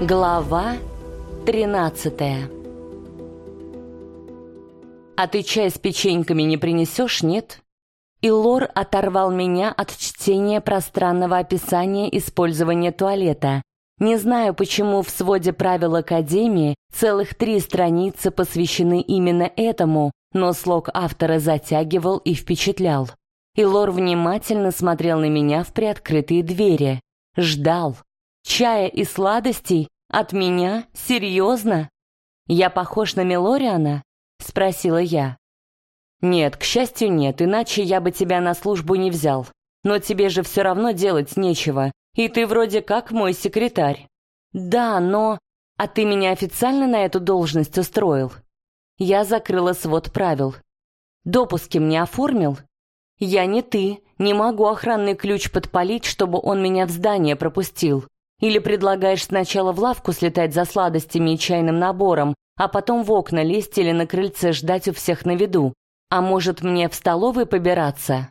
Глава 13 «А ты чай с печеньками не принесешь, нет?» И Лор оторвал меня от чтения пространного описания использования туалета. Не знаю, почему в своде правил Академии целых три страницы посвящены именно этому, но слог автора затягивал и впечатлял. И Лор внимательно смотрел на меня в приоткрытые двери. Ждал. Чая и сладостей? От меня? Серьезно? Я похож на Мелориана? Спросила я. Нет, к счастью, нет, иначе я бы тебя на службу не взял. Но тебе же все равно делать нечего, и ты вроде как мой секретарь. Да, но... А ты меня официально на эту должность устроил? Я закрыла свод правил. Допуски мне оформил? Я не ты, не могу охранный ключ подпалить, чтобы он меня в здание пропустил. Или предлагаешь сначала в лавку слетать за сладостями и чайным набором, а потом в окна лезть или на крыльце ждать у всех на виду. А может, мне в столовой побираться?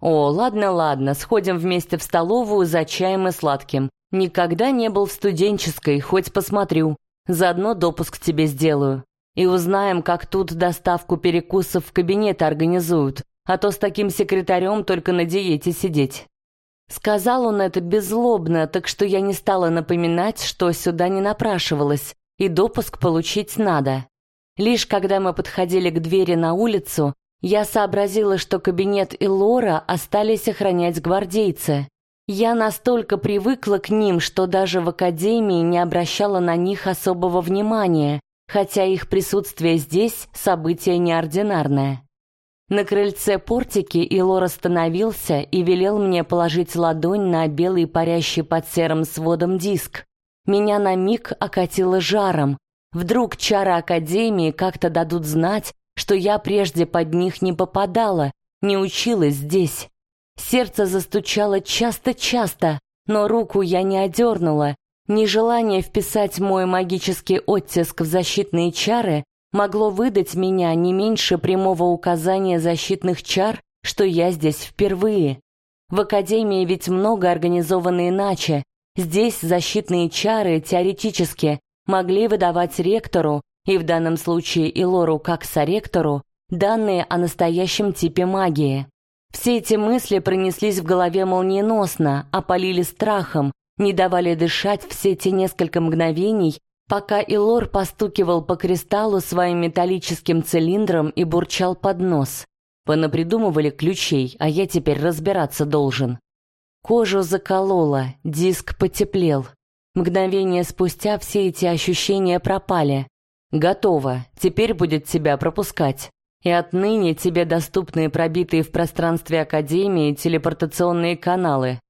О, ладно, ладно, сходим вместе в столовую за чаем и сладким. Никогда не был в студенческой, хоть посмотрю. Заодно допуск тебе сделаю. И узнаем, как тут доставку перекусов в кабинет организуют, а то с таким секретарем только на диете сидеть. Сказал он это беззлобно, так что я не стала напоминать, что сюда не напрашивалась, и допуск получить надо. Лишь когда мы подходили к двери на улицу, я сообразила, что кабинет и Лора остались охранять гвардейцы. Я настолько привыкла к ним, что даже в академии не обращала на них особого внимания, хотя их присутствие здесь – событие неординарное. На крыльце портики Илор остановился и велел мне положить ладонь на белый парящий под серым сводом диск. Меня на миг окатило жаром. Вдруг чары Академии как-то дадут знать, что я прежде под них не попадала, не училась здесь. Сердце застучало часто-часто, но руку я не одернула. Нежелание вписать мой магический оттиск в защитные чары могло выдать меня не меньше прямого указания защитных чар, что я здесь впервые. В академии ведь много организовано иначе. Здесь защитные чары теоретически могли выдавать ректору, и в данном случае и Лору как соректору, данные о настоящем типе магии. Все эти мысли пронеслись в голове молниеносно, опалили страхом, не давали дышать все те несколько мгновений, пока Илор постукивал по кристаллу своим металлическим цилиндром и бурчал под нос. Понапридумывали ключей, а я теперь разбираться должен. Кожу закололо, диск потеплел. Мгновение спустя все эти ощущения пропали. Готово, теперь будет тебя пропускать. И отныне тебе доступны пробитые в пространстве Академии телепортационные каналы.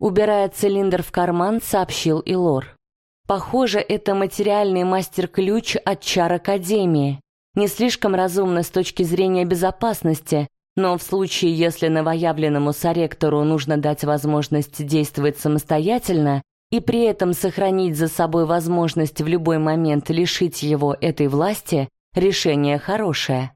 Убирая цилиндр в карман, сообщил Илор. Похоже, это материальный мастер-ключ от чар Академии. Не слишком разумно с точки зрения безопасности, но в случае, если новоявленному соректору нужно дать возможность действовать самостоятельно и при этом сохранить за собой возможность в любой момент лишить его этой власти, решение хорошее.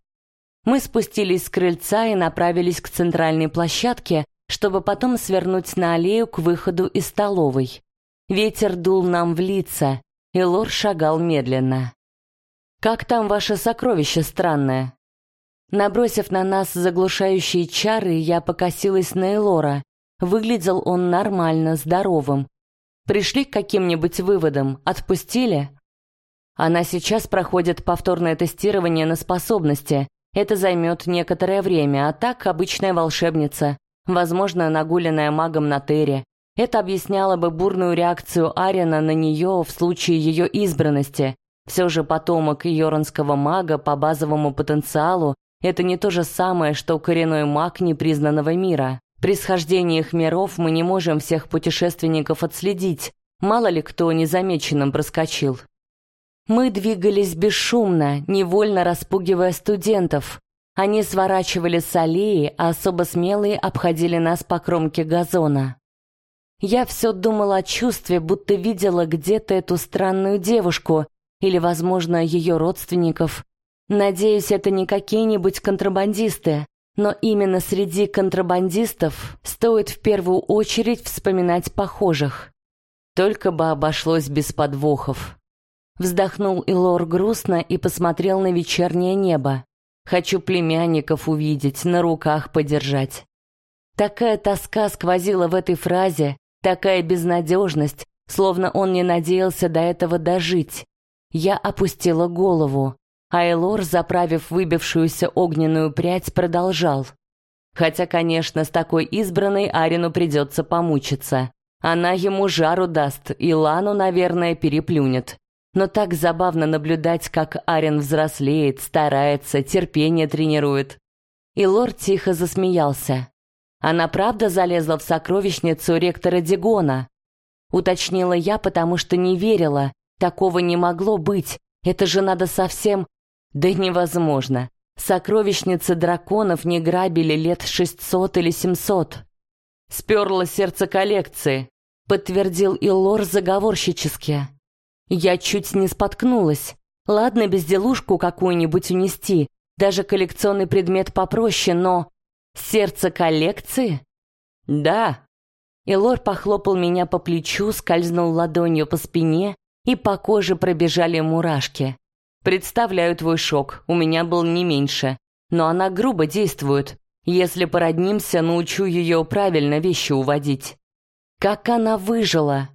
Мы спустились с крыльца и направились к центральной площадке, чтобы потом свернуть на аллею к выходу из столовой. Ветер дул нам в лица, и Лор шагал медленно. «Как там ваше сокровище странное?» Набросив на нас заглушающие чары, я покосилась на Элора. Выглядел он нормально, здоровым. Пришли к каким-нибудь выводам, отпустили? Она сейчас проходит повторное тестирование на способности. Это займет некоторое время, а так обычная волшебница. Возможно, нагуленная магом на Терре. Это объясняло бы бурную реакцию Ариана на нее в случае ее избранности. Все же потомок йоранского мага по базовому потенциалу – это не то же самое, что коренной маг непризнанного мира. При схождении их миров мы не можем всех путешественников отследить, мало ли кто незамеченным проскочил. Мы двигались бесшумно, невольно распугивая студентов. Они сворачивали с аллеи, а особо смелые обходили нас по кромке газона. Я все думала о чувстве, будто видела где-то эту странную девушку или, возможно, ее родственников. Надеюсь, это не какие-нибудь контрабандисты, но именно среди контрабандистов стоит в первую очередь вспоминать похожих. Только бы обошлось без подвохов. Вздохнул Илор грустно и посмотрел на вечернее небо. Хочу племянников увидеть, на руках подержать. Такая тоска сквозила в этой фразе, такая безнадежность, словно он не надеялся до этого дожить. Я опустила голову, а Элор, заправив выбившуюся огненную прядь, продолжал. Хотя, конечно, с такой избранной Арину придется помучиться. Она ему жару даст, и Лану, наверное, переплюнет. Но так забавно наблюдать, как Арин взрослеет, старается, терпение тренирует. И лорд тихо засмеялся. Она правда залезла в сокровищницу ректора Дигона? Уточнила я, потому что не верила. Такого не могло быть. Это же надо совсем... Да невозможно. Сокровищницы драконов не грабили лет шестьсот или семьсот. Сперло сердце коллекции, подтвердил Илор заговорщически. Я чуть не споткнулась. Ладно, безделушку какую-нибудь унести, даже коллекционный предмет попроще, но... Сердце коллекции? Да. Илор похлопал меня по плечу, скользнул ладонью по спине, и по коже пробежали мурашки. Представляю твой шок, у меня был не меньше. Но она грубо действует. Если породнимся, научу ее правильно вещи уводить. Как она выжила?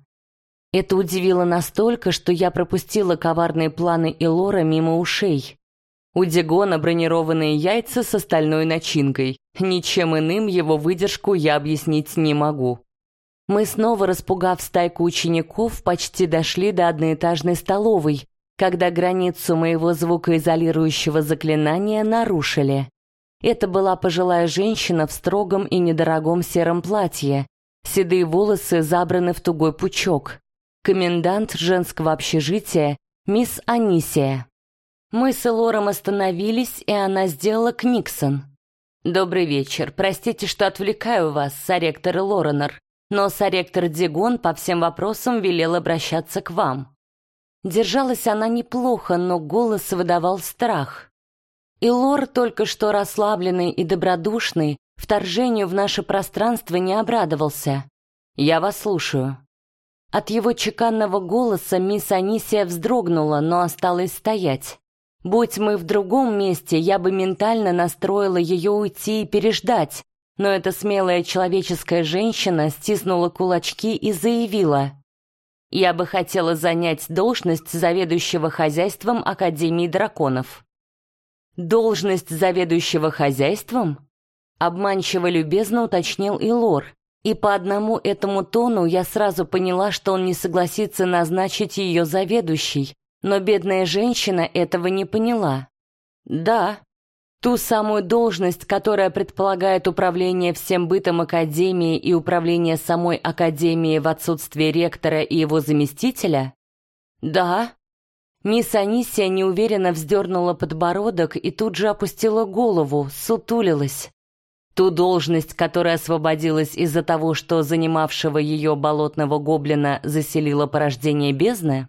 Это удивило настолько, что я пропустила коварные планы Илора мимо ушей. У Дигона бронированные яйца с остальной начинкой. Ничем иным его выдержку я объяснить не могу. Мы снова, распугав стайку учеников, почти дошли до одноэтажной столовой, когда границу моего звукоизолирующего заклинания нарушили. Это была пожилая женщина в строгом и недорогом сером платье. Седые волосы забраны в тугой пучок комендант женского общежития, мисс Анисия. Мы с Элором остановились, и она сделала Книксон. «Добрый вечер. Простите, что отвлекаю вас, соректор Лоренор, но соректор Дигон по всем вопросам велел обращаться к вам». Держалась она неплохо, но голос выдавал страх. И Лор, только что расслабленный и добродушный, вторжению в наше пространство не обрадовался. «Я вас слушаю». От его чеканного голоса мисс Анисия вздрогнула, но осталась стоять. Будь мы в другом месте, я бы ментально настроила ее уйти и переждать, но эта смелая человеческая женщина стиснула кулачки и заявила. «Я бы хотела занять должность заведующего хозяйством Академии драконов». «Должность заведующего хозяйством?» Обманчиво любезно уточнил Илор, и по одному этому тону я сразу поняла, что он не согласится назначить ее заведующей, но бедная женщина этого не поняла. Да, ту самую должность, которая предполагает управление всем бытом Академии и управление самой Академией в отсутствие ректора и его заместителя? Да. Мисс Анисия неуверенно вздернула подбородок и тут же опустила голову, сутулилась. Ту должность, которая освободилась из-за того, что занимавшего ее болотного гоблина заселило порождение бездны?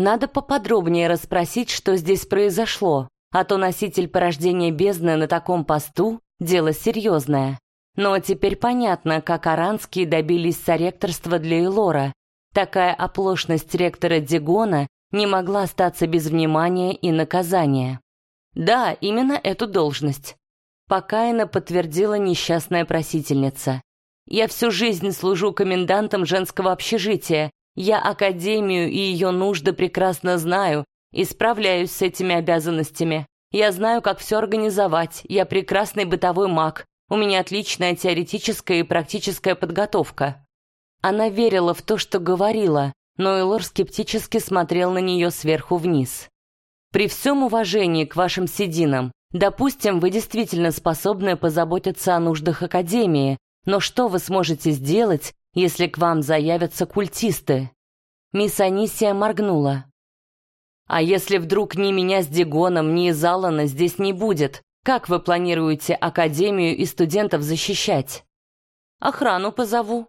Надо поподробнее расспросить, что здесь произошло, а то носитель порождения бездны на таком посту – дело серьезное. Но теперь понятно, как аранские добились соректорства для Элора. Такая оплошность ректора Дигона не могла остаться без внимания и наказания. Да, именно эту должность покаянно подтвердила несчастная просительница. «Я всю жизнь служу комендантом женского общежития. Я Академию и ее нужды прекрасно знаю и справляюсь с этими обязанностями. Я знаю, как все организовать. Я прекрасный бытовой маг. У меня отличная теоретическая и практическая подготовка». Она верила в то, что говорила, но Элор скептически смотрел на нее сверху вниз. «При всем уважении к вашим сединам, Допустим, вы действительно способны позаботиться о нуждах Академии, но что вы сможете сделать, если к вам заявятся культисты? Мисс Анисия моргнула. А если вдруг ни меня с Дигоном, ни Залана здесь не будет, как вы планируете Академию и студентов защищать? Охрану позову.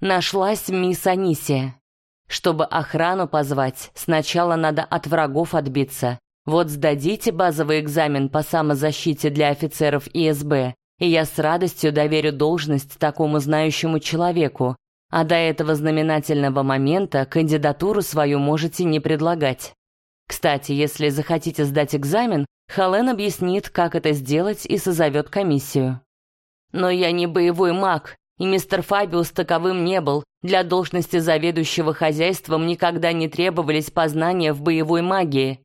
Нашлась мисс Анисия. Чтобы охрану позвать, сначала надо от врагов отбиться. Вот сдадите базовый экзамен по самозащите для офицеров ИСБ, и я с радостью доверю должность такому знающему человеку. А до этого знаменательного момента кандидатуру свою можете не предлагать. Кстати, если захотите сдать экзамен, Хален объяснит, как это сделать и созовет комиссию. Но я не боевой маг, и мистер Фабиус таковым не был. Для должности заведующего хозяйством никогда не требовались познания в боевой магии.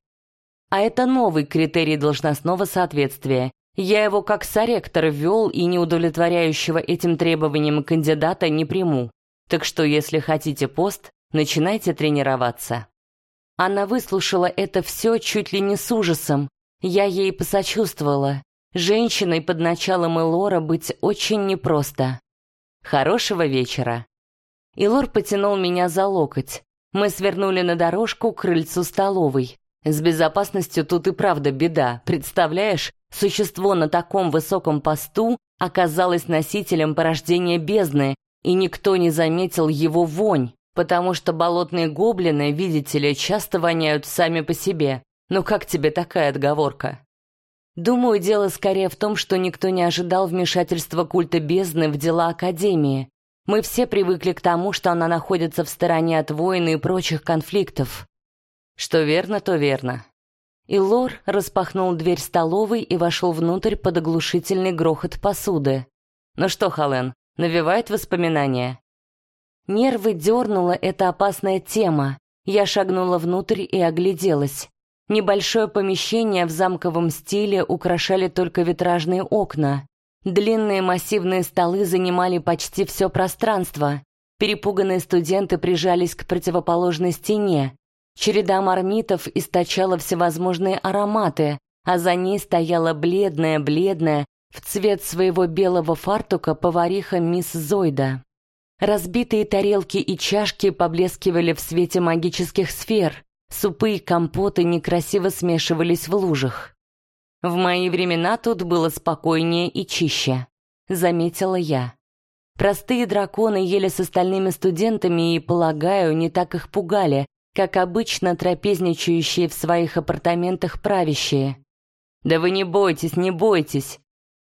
А это новый критерий должностного соответствия. Я его как соректор ввел и неудовлетворяющего этим требованиям кандидата не приму. Так что, если хотите пост, начинайте тренироваться. Она выслушала это все чуть ли не с ужасом. Я ей посочувствовала. Женщиной под началом Элора быть очень непросто. Хорошего вечера. Илор потянул меня за локоть. Мы свернули на дорожку к крыльцу столовой. С безопасностью тут и правда беда. Представляешь, существо на таком высоком посту оказалось носителем порождения бездны, и никто не заметил его вонь, потому что болотные гоблины, видите ли, часто воняют сами по себе. Ну как тебе такая отговорка? Думаю, дело скорее в том, что никто не ожидал вмешательства культа бездны в дела Академии. Мы все привыкли к тому, что она находится в стороне от войн и прочих конфликтов. Что верно, то верно. И Лор распахнул дверь столовой и вошел внутрь под оглушительный грохот посуды. «Ну что, Хален, навевает воспоминания?» Нервы дернула эта опасная тема. Я шагнула внутрь и огляделась. Небольшое помещение в замковом стиле украшали только витражные окна. Длинные массивные столы занимали почти все пространство. Перепуганные студенты прижались к противоположной стене. Череда мармитов источала всевозможные ароматы, а за ней стояла бледная-бледная, в цвет своего белого фартука повариха мисс Зойда. Разбитые тарелки и чашки поблескивали в свете магических сфер. Супы и компоты некрасиво смешивались в лужах. В мои времена тут было спокойнее и чище, заметила я. Простые драконы ели с остальными студентами и, полагаю, не так их пугали, как обычно трапезничающие в своих апартаментах правящие. «Да вы не бойтесь, не бойтесь!»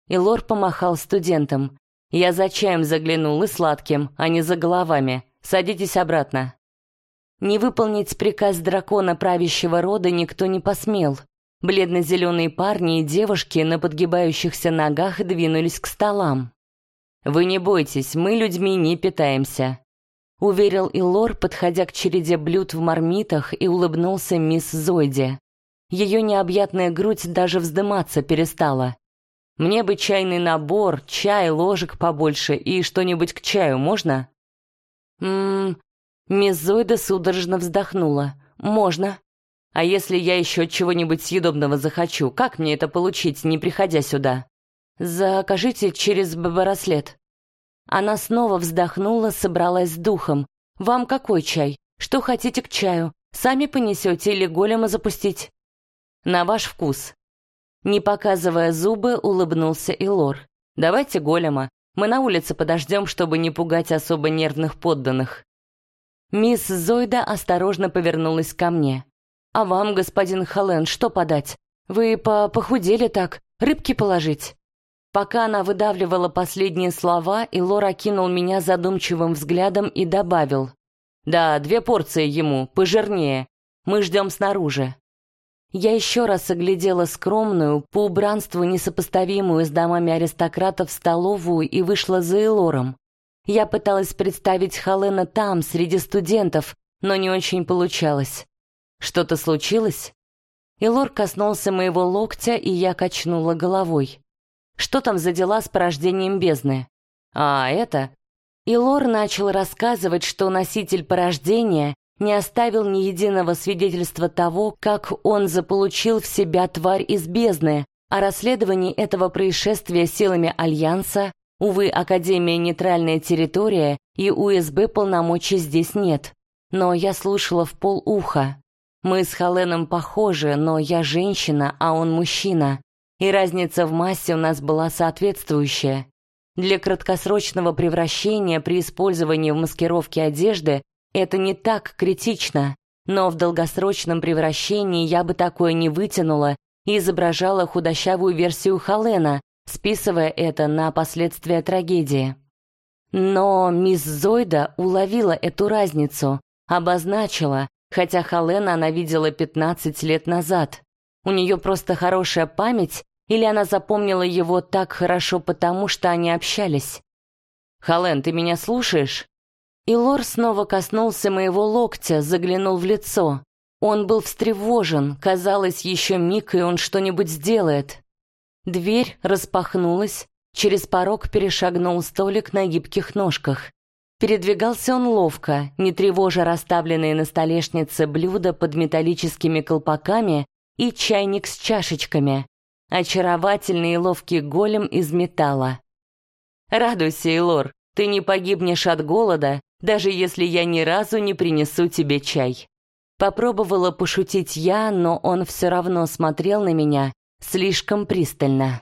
И Лор помахал студентам. «Я за чаем заглянул и сладким, а не за головами. Садитесь обратно». Не выполнить приказ дракона правящего рода никто не посмел. Бледно-зеленые парни и девушки на подгибающихся ногах двинулись к столам. «Вы не бойтесь, мы людьми не питаемся», — уверил Илор, подходя к череде блюд в мармитах и улыбнулся мисс Зойде. Ее необъятная грудь даже вздыматься перестала. «Мне бы чайный набор, чай, ложек побольше и что-нибудь к чаю можно?» «Ммм, Мисс Зойда судорожно вздохнула. «Можно. А если я еще чего-нибудь съедобного захочу, как мне это получить, не приходя сюда? Закажите через браслет». Она снова вздохнула, собралась с духом. «Вам какой чай? Что хотите к чаю? Сами понесете или голема запустить?» «На ваш вкус». Не показывая зубы, улыбнулся Илор. «Давайте голема. Мы на улице подождем, чтобы не пугать особо нервных подданных». Мисс Зойда осторожно повернулась ко мне. «А вам, господин Холлен, что подать? Вы по похудели так, рыбки положить?» Пока она выдавливала последние слова, Илор окинул меня задумчивым взглядом и добавил. «Да, две порции ему, пожирнее. Мы ждем снаружи». Я еще раз оглядела скромную, по убранству несопоставимую с домами аристократов столовую и вышла за Элором. Я пыталась представить Халена там, среди студентов, но не очень получалось. Что-то случилось? Илор коснулся моего локтя, и я качнула головой. Что там за дела с порождением бездны? А, это... Илор начал рассказывать, что носитель порождения не оставил ни единого свидетельства того, как он заполучил в себя тварь из бездны, а расследование этого происшествия силами Альянса Увы, Академия — нейтральная территория, и УСБ полномочий здесь нет. Но я слушала в полуха. Мы с Халеном похожи, но я женщина, а он мужчина. И разница в массе у нас была соответствующая. Для краткосрочного превращения при использовании в маскировке одежды это не так критично, но в долгосрочном превращении я бы такое не вытянула и изображала худощавую версию Халена, списывая это на последствия трагедии. Но мисс Зойда уловила эту разницу, обозначила, хотя Халена она видела 15 лет назад. У нее просто хорошая память, или она запомнила его так хорошо потому, что они общались? «Хален, ты меня слушаешь?» И Лор снова коснулся моего локтя, заглянул в лицо. Он был встревожен, казалось, еще миг, и он что-нибудь сделает. Дверь распахнулась, через порог перешагнул столик на гибких ножках. Передвигался он ловко, не тревожа расставленные на столешнице блюда под металлическими колпаками и чайник с чашечками. Очаровательный и ловкий голем из металла. «Радуйся, Илор, ты не погибнешь от голода, даже если я ни разу не принесу тебе чай». Попробовала пошутить я, но он все равно смотрел на меня слишком пристально.